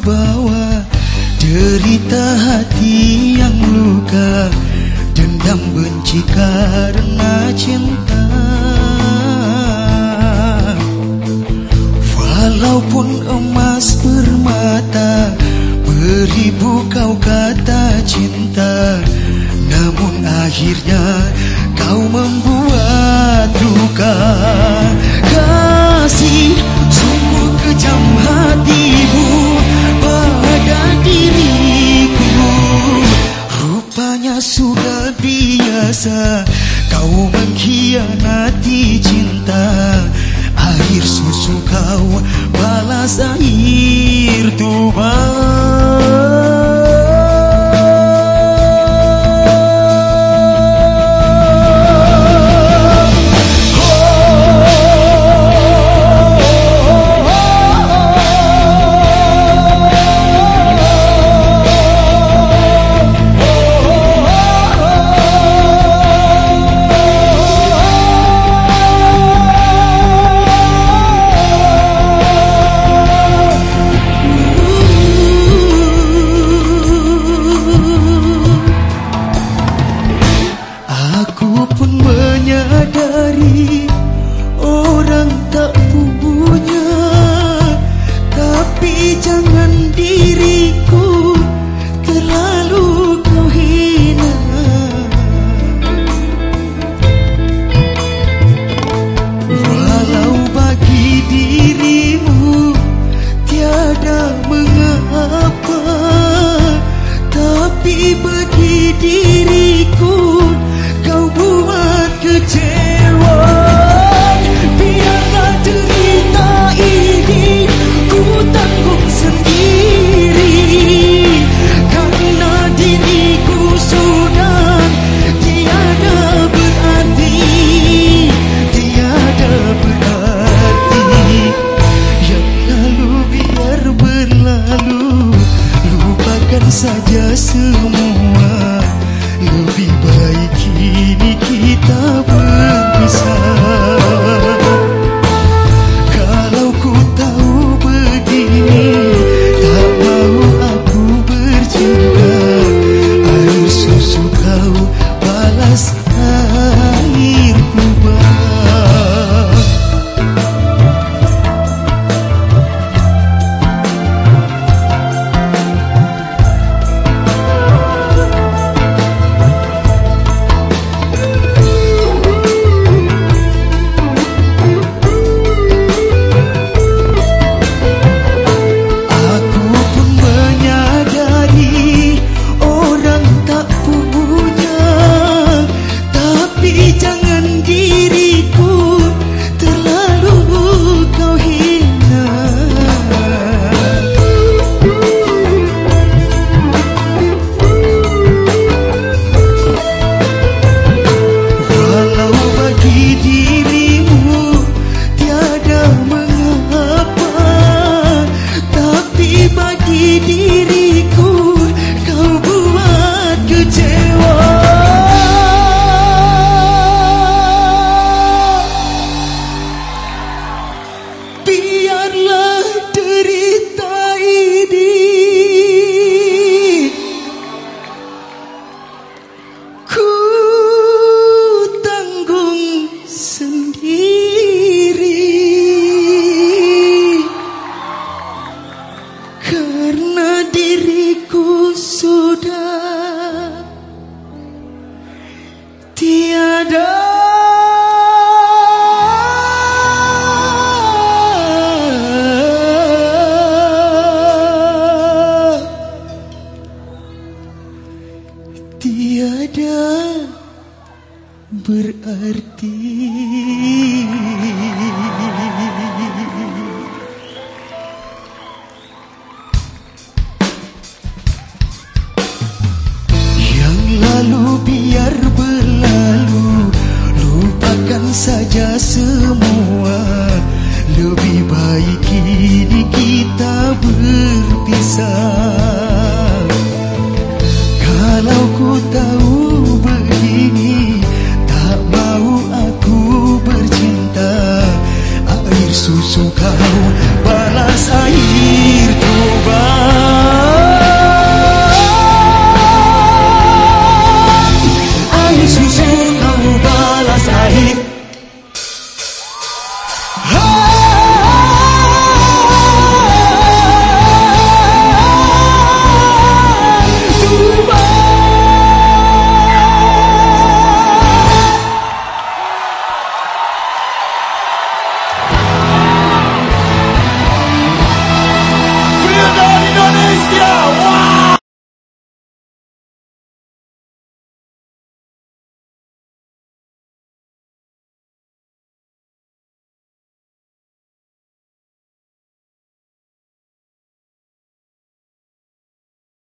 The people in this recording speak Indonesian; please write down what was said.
bawa Derita hati yang luka Dendam benci karena cinta. Walaupun emas bermata Beribu kau kata cinta Namun akhirnya kau membuat mengkhianati cinta. Air susu kau balas air tuba. tiba di diri saja semua Lebih baik kini kita see.